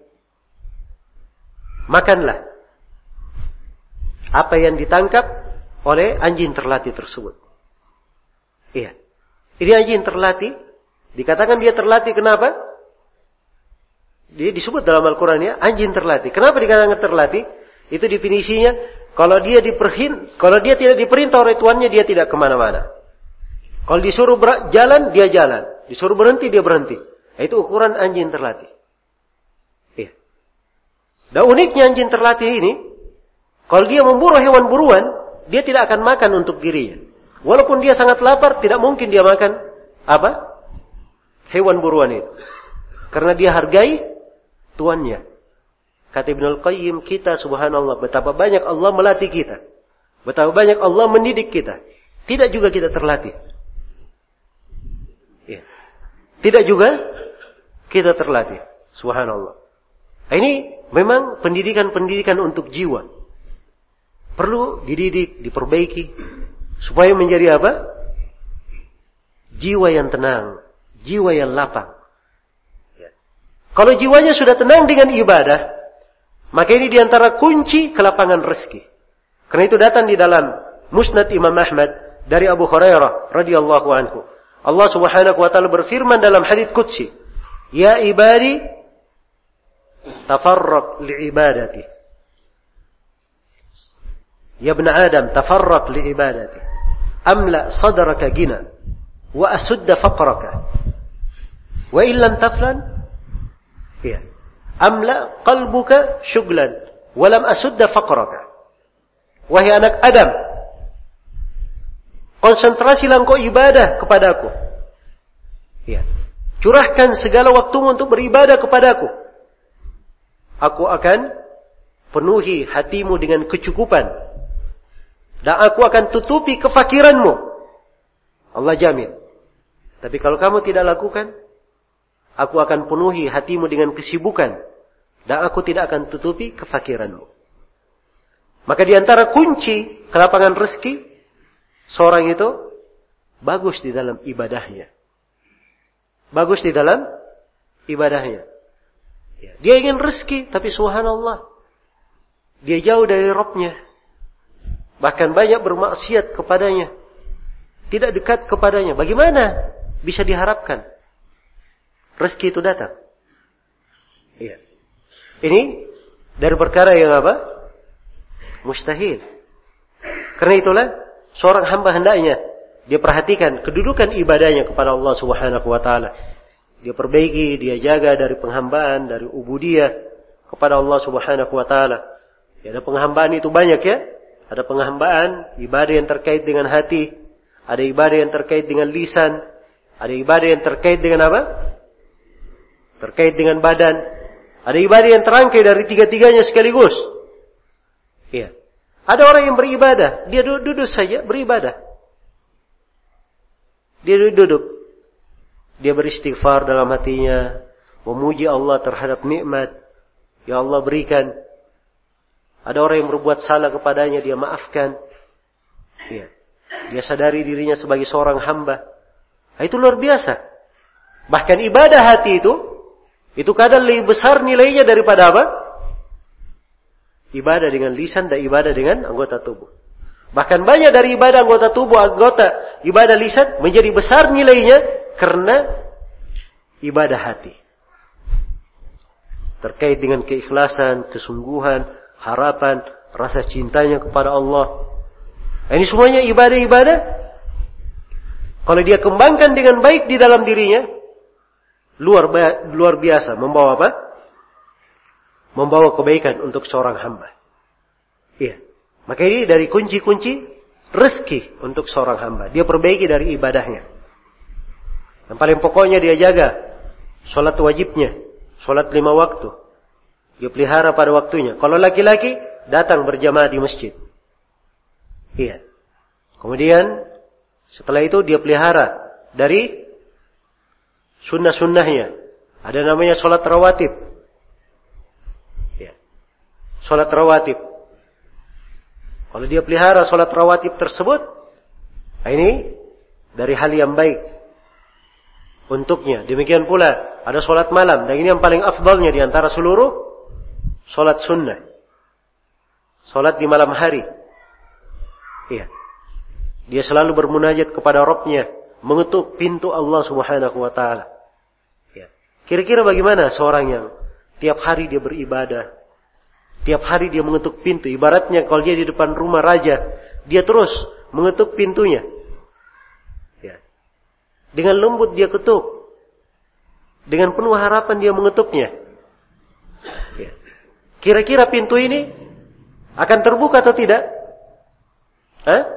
Makanlah apa yang ditangkap oleh anjing terlatih tersebut. Iya. Ini anjing terlatih. Dikatakan dia terlatih kenapa? Dia disebut dalam Al-Quran ya, anjing terlatih. Kenapa dikatakan terlatih? Itu definisinya, kalau dia diperhin, kalau dia tidak diperintah oleh tuannya, dia tidak ke mana-mana. Kalau disuruh jalan, dia jalan. Disuruh berhenti, dia berhenti. Itu ukuran anjing terlatih. Iya. Dan uniknya anjing terlatih ini, kalau dia memburu hewan buruan, dia tidak akan makan untuk dirinya. Walaupun dia sangat lapar, tidak mungkin dia makan apa? Hewan buruan itu. Karena dia hargai tuannya. Kata Ibn Al-Qayyim, kita subhanallah, betapa banyak Allah melatih kita. Betapa banyak Allah mendidik kita. Tidak juga kita terlatih. Ya. Tidak juga kita terlatih. Subhanallah. Ini memang pendidikan-pendidikan untuk jiwa. Perlu dididik, diperbaiki. Supaya menjadi apa? Jiwa yang tenang. Jiwa yang lapang. Ya. Kalau jiwanya sudah tenang dengan ibadah, maka ini di antara kunci kelapangan rezeki. Karena itu datang di dalam Musnad Imam Ahmad dari Abu Hurairah radhiyallahu anhu. Allah Subhanahu wa taala berfirman dalam hadis qudsi, "Ya ibadi, tafarraq li ibadati." Ya ibn Adam, tafarraq li ibadati. Amla sadraka gina wa asudda faqraka. Wa illam taflan, ya amla qalbuka syuglan walam asudda faqraka. Wahai anak Adam, konsentrasi engkau ibadah kepadaku. Ya. Curahkan segala waktumu untuk beribadah kepadaku. Aku akan penuhi hatimu dengan kecukupan. Dan aku akan tutupi kefakiranmu. Allah jamin. Tapi kalau kamu tidak lakukan, aku akan penuhi hatimu dengan kesibukan. Dan aku tidak akan tutupi kefakiranmu. Maka di antara kunci kelapangan rezeki, seorang itu bagus di dalam ibadahnya. Bagus di dalam ibadahnya. Ya, dia ingin rezeki, tapi subhanallah. Dia jauh dari robnya. Bahkan banyak bermaksiat kepadanya. Tidak dekat kepadanya. Bagaimana bisa diharapkan? Rezeki itu datang. Iya. Ini dari perkara yang apa? Mustahil. Karena itulah seorang hamba hendaknya dia perhatikan kedudukan ibadahnya kepada Allah Subhanahu wa taala. Dia perbaiki, dia jaga dari penghambaan, dari ubudiyah kepada Allah Subhanahu wa taala. Ya, ada penghambaan itu banyak ya. Ada penghambaan, ibadah yang terkait dengan hati, ada ibadah yang terkait dengan lisan, Ada ibadah yang terkait dengan apa? Terkait dengan badan. Ada ibadah yang terangkai dari tiga-tiganya sekaligus. Iya. Ada orang yang beribadah, dia duduk, duduk saja beribadah. Dia duduk, duduk. Dia beristighfar dalam hatinya, memuji Allah terhadap nikmat yang Allah berikan. Ada orang yang berbuat salah kepadanya, dia maafkan. Iya. Dia sadari dirinya sebagai seorang hamba. Nah, itu luar biasa. Bahkan ibadah hati itu, itu kadang lebih besar nilainya daripada apa? Ibadah dengan lisan dan ibadah dengan anggota tubuh. Bahkan banyak dari ibadah anggota tubuh, anggota ibadah lisan menjadi besar nilainya karena ibadah hati. Terkait dengan keikhlasan, kesungguhan, harapan, rasa cintanya kepada Allah. Ini semuanya ibadah-ibadah. Kalau dia kembangkan dengan baik di dalam dirinya, luar luar biasa membawa apa? membawa kebaikan untuk seorang hamba. Iya. Maka ini dari kunci-kunci rezeki untuk seorang hamba. Dia perbaiki dari ibadahnya. Yang paling pokoknya dia jaga sholat wajibnya, sholat lima waktu. Dia pelihara pada waktunya. Kalau laki-laki datang berjamaah di masjid. Iya. Kemudian setelah itu dia pelihara dari sunnah-sunnahnya. Ada namanya sholat rawatib sholat rawatib. Kalau dia pelihara sholat rawatib tersebut, nah ini dari hal yang baik untuknya. Demikian pula ada sholat malam, dan ini yang paling afdalnya di antara seluruh sholat sunnah. Sholat di malam hari. Iya. Dia selalu bermunajat kepada Robnya, mengetuk pintu Allah Subhanahu wa taala. Kira-kira bagaimana seorang yang tiap hari dia beribadah, Tiap hari dia mengetuk pintu. Ibaratnya kalau dia di depan rumah raja, dia terus mengetuk pintunya. Ya. Dengan lembut dia ketuk. Dengan penuh harapan dia mengetuknya. Ya. Kira-kira pintu ini akan terbuka atau tidak? Hah?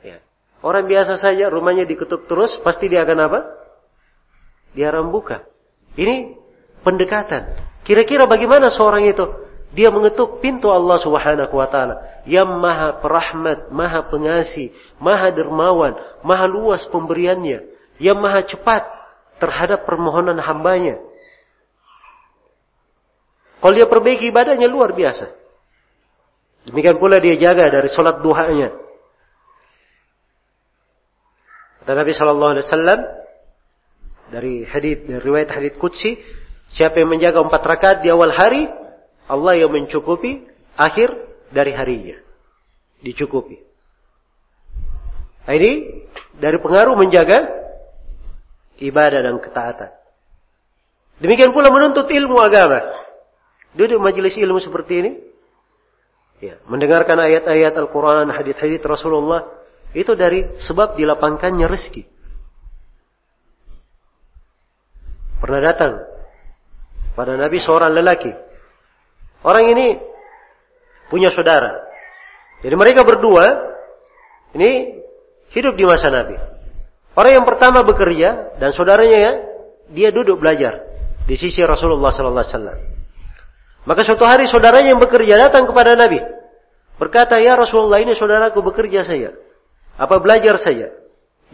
Ya. Orang biasa saja rumahnya diketuk terus, pasti dia akan apa? Dia akan buka. Ini pendekatan. Kira-kira bagaimana seorang itu? Dia mengetuk pintu Allah Subhanahu wa taala yang Maha Perahmat, Maha Pengasih, Maha Dermawan, Maha luas pemberiannya, yang Maha cepat terhadap permohonan hambanya. Kalau dia perbaiki ibadahnya luar biasa. Demikian pula dia jaga dari sholat duhanya. Kata Nabi Shallallahu Alaihi Wasallam dari hadit dari riwayat hadit Qudsi, siapa yang menjaga empat rakaat di awal hari, Allah yang mencukupi akhir dari harinya. Dicukupi. Nah, ini dari pengaruh menjaga ibadah dan ketaatan. Demikian pula menuntut ilmu agama. Duduk majelis ilmu seperti ini. Ya, mendengarkan ayat-ayat Al-Quran, hadith-hadith Rasulullah. Itu dari sebab dilapangkannya rezeki. Pernah datang pada Nabi seorang lelaki Orang ini punya saudara. Jadi mereka berdua ini hidup di masa Nabi. Orang yang pertama bekerja dan saudaranya ya, dia duduk belajar di sisi Rasulullah sallallahu alaihi wasallam. Maka suatu hari saudaranya yang bekerja datang kepada Nabi. Berkata, "Ya Rasulullah, ini saudaraku bekerja saya. Apa belajar saya?"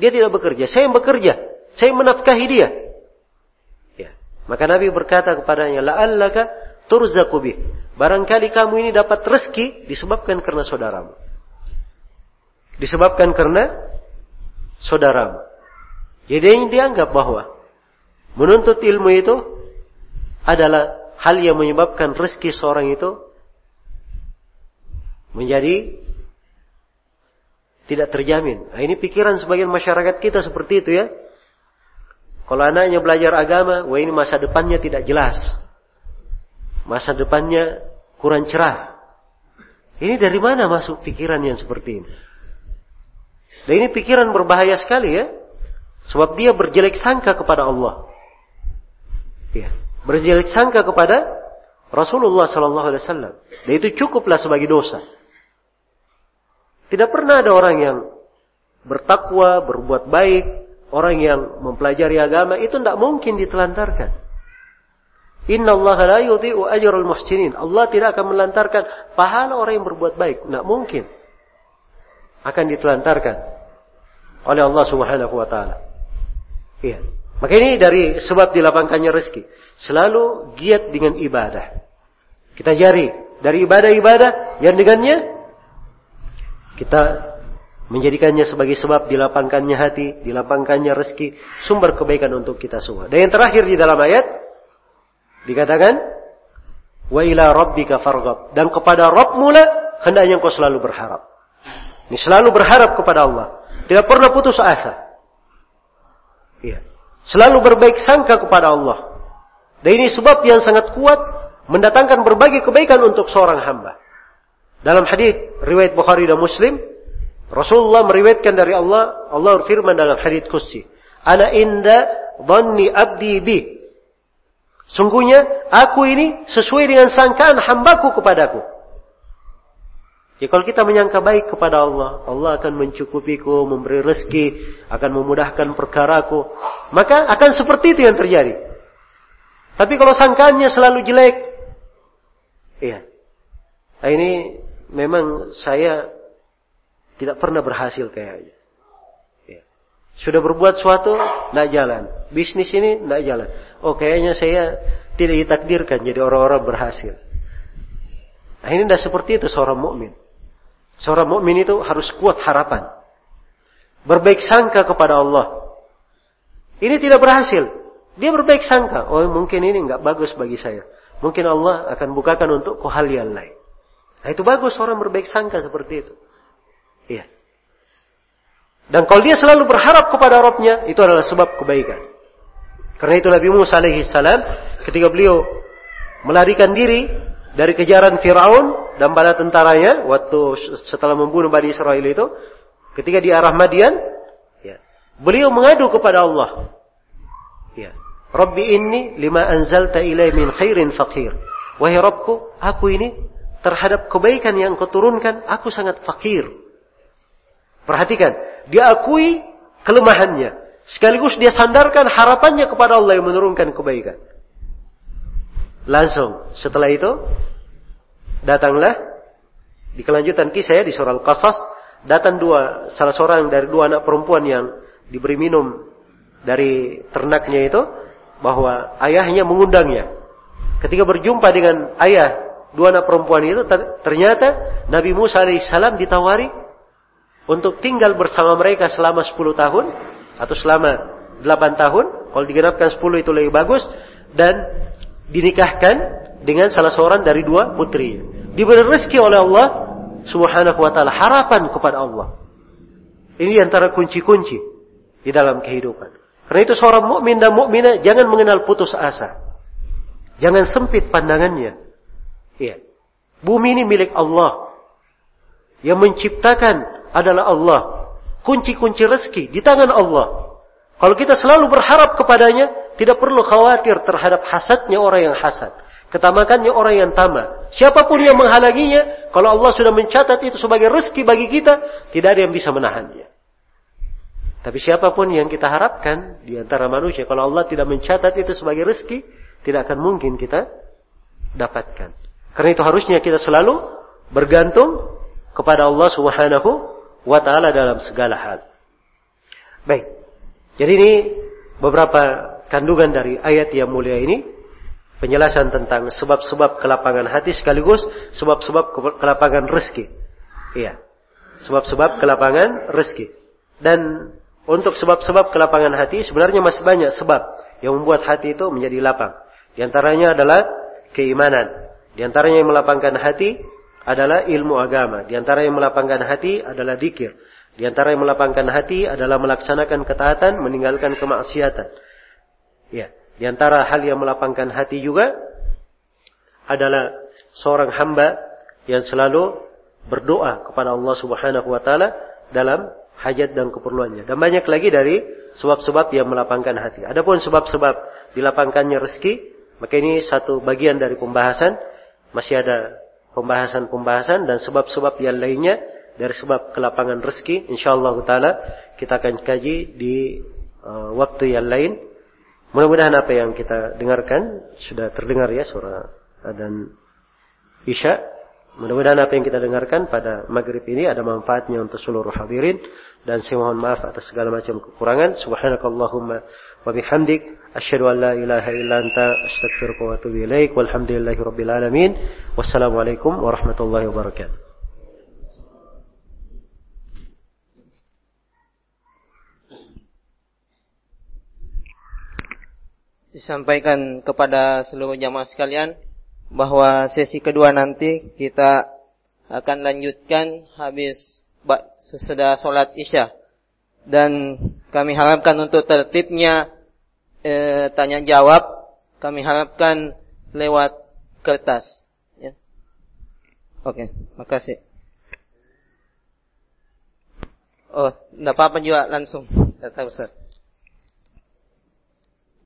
Dia tidak bekerja, saya yang bekerja. Saya menafkahi dia. Maka Nabi berkata kepadanya, "La'allaka turzaku bih. Barangkali kamu ini dapat rezeki disebabkan karena saudaramu. Disebabkan karena saudaramu. Jadi ini dianggap bahwa menuntut ilmu itu adalah hal yang menyebabkan rezeki seorang itu menjadi tidak terjamin. Nah, ini pikiran sebagian masyarakat kita seperti itu ya. Kalau anaknya belajar agama, wah ini masa depannya tidak jelas masa depannya kurang cerah. Ini dari mana masuk pikiran yang seperti ini? Dan ini pikiran berbahaya sekali ya. Sebab dia berjelek sangka kepada Allah. Ya, berjelek sangka kepada Rasulullah sallallahu alaihi. Dan itu cukuplah sebagai dosa. Tidak pernah ada orang yang bertakwa, berbuat baik, orang yang mempelajari agama itu tidak mungkin ditelantarkan. Inna Allah la yudhi'u ajrul muhsinin. Allah tidak akan melantarkan pahala orang yang berbuat baik. Tidak mungkin. Akan ditelantarkan oleh Allah Subhanahu wa taala. Iya. Maka ini dari sebab dilapangkannya rezeki. Selalu giat dengan ibadah. Kita jari dari ibadah-ibadah yang dengannya kita menjadikannya sebagai sebab dilapangkannya hati, dilapangkannya rezeki, sumber kebaikan untuk kita semua. Dan yang terakhir di dalam ayat dikatakan wa ila rabbika farghab dan kepada Rabbmu lah hendaknya engkau selalu berharap. Ini selalu berharap kepada Allah, tidak pernah putus asa. Iya. Selalu berbaik sangka kepada Allah. Dan ini sebab yang sangat kuat mendatangkan berbagai kebaikan untuk seorang hamba. Dalam hadis riwayat Bukhari dan Muslim, Rasulullah meriwayatkan dari Allah, Allah berfirman dalam hadis kursi, "Ana inda dhanni abdi bi." Sungguhnya aku ini sesuai dengan sangkaan hambaku kepadaku. Ya kalau kita menyangka baik kepada Allah, Allah akan mencukupiku, memberi rezeki, akan memudahkan perkaraku, maka akan seperti itu yang terjadi. Tapi kalau sangkaannya selalu jelek, iya. Nah, ini memang saya tidak pernah berhasil kayaknya. Ya. Sudah berbuat suatu, tidak jalan. Bisnis ini tidak jalan. Oh kayaknya saya tidak ditakdirkan jadi orang-orang berhasil. Nah ini tidak seperti itu seorang mukmin. Seorang mukmin itu harus kuat harapan. Berbaik sangka kepada Allah. Ini tidak berhasil. Dia berbaik sangka. Oh mungkin ini nggak bagus bagi saya. Mungkin Allah akan bukakan untukku hal yang lain. Nah itu bagus orang berbaik sangka seperti itu. Iya. Dan kalau dia selalu berharap kepada Rabbnya, itu adalah sebab kebaikan. Karena itu Nabi Musa alaihi salam ketika beliau melarikan diri dari kejaran Firaun dan bala tentaranya waktu setelah membunuh Bani Israel itu ketika di arah Madian ya, beliau mengadu kepada Allah ya Rabbi inni lima anzalta ilai min khairin fakir wahai Rabbku aku ini terhadap kebaikan yang kau turunkan aku sangat fakir perhatikan dia akui kelemahannya. Sekaligus dia sandarkan harapannya kepada Allah yang menurunkan kebaikan. Langsung setelah itu datanglah di kelanjutan kisah ya di surah Al-Qasas. Datang dua salah seorang dari dua anak perempuan yang diberi minum dari ternaknya itu bahwa ayahnya mengundangnya. Ketika berjumpa dengan ayah dua anak perempuan itu ternyata Nabi Musa alaihissalam ditawari untuk tinggal bersama mereka selama 10 tahun atau selama 8 tahun. Kalau digenapkan 10 itu lebih bagus dan dinikahkan dengan salah seorang dari dua putri. Diberi rezeki oleh Allah Subhanahu wa taala harapan kepada Allah. Ini antara kunci-kunci di dalam kehidupan. Karena itu seorang mukmin dan mukminah jangan mengenal putus asa. Jangan sempit pandangannya. Iya. Bumi ini milik Allah. Yang menciptakan adalah Allah. Kunci-kunci rezeki di tangan Allah. Kalau kita selalu berharap kepadanya, tidak perlu khawatir terhadap hasadnya orang yang hasad. Ketamakannya orang yang tamak. Siapa pun yang menghalanginya, kalau Allah sudah mencatat itu sebagai rezeki bagi kita, tidak ada yang bisa menahannya. Tapi siapa pun yang kita harapkan di antara manusia, kalau Allah tidak mencatat itu sebagai rezeki, tidak akan mungkin kita dapatkan. Karena itu harusnya kita selalu bergantung kepada Allah Subhanahu wa taala dalam segala hal. Baik. Jadi ini beberapa kandungan dari ayat yang mulia ini penjelasan tentang sebab-sebab kelapangan hati sekaligus sebab-sebab kelapangan rezeki. Iya. Sebab-sebab kelapangan rezeki. Dan untuk sebab-sebab kelapangan hati sebenarnya masih banyak sebab yang membuat hati itu menjadi lapang. Di antaranya adalah keimanan. Di antaranya yang melapangkan hati adalah ilmu agama. Di antara yang melapangkan hati adalah dikir. Di antara yang melapangkan hati adalah melaksanakan ketaatan, meninggalkan kemaksiatan. Ya, di antara hal yang melapangkan hati juga adalah seorang hamba yang selalu berdoa kepada Allah Subhanahu wa taala dalam hajat dan keperluannya. Dan banyak lagi dari sebab-sebab yang melapangkan hati. Adapun sebab-sebab dilapangkannya rezeki, maka ini satu bagian dari pembahasan. Masih ada pembahasan-pembahasan dan sebab-sebab yang lainnya dari sebab kelapangan rezeki insyaallah taala kita akan kaji di uh, waktu yang lain. Mudah-mudahan apa yang kita dengarkan sudah terdengar ya suara dan isya. Mudah-mudahan apa yang kita dengarkan pada maghrib ini ada manfaatnya untuk seluruh hadirin dan saya mohon maaf atas segala macam kekurangan. Subhanakallahumma wa bihamdik asyhadu an la ilaha illa anta astaghfiruka wa atubu ilaik walhamdulillahi rabbil alamin. Wassalamualaikum warahmatullahi wabarakatuh. disampaikan kepada seluruh jamaah sekalian bahwa sesi kedua nanti kita akan lanjutkan habis sesudah sholat isya dan kami harapkan untuk tertibnya e, tanya jawab kami harapkan lewat kertas. Ya. oke makasih. Oh tidak apa-apa juga langsung. Datang Ustaz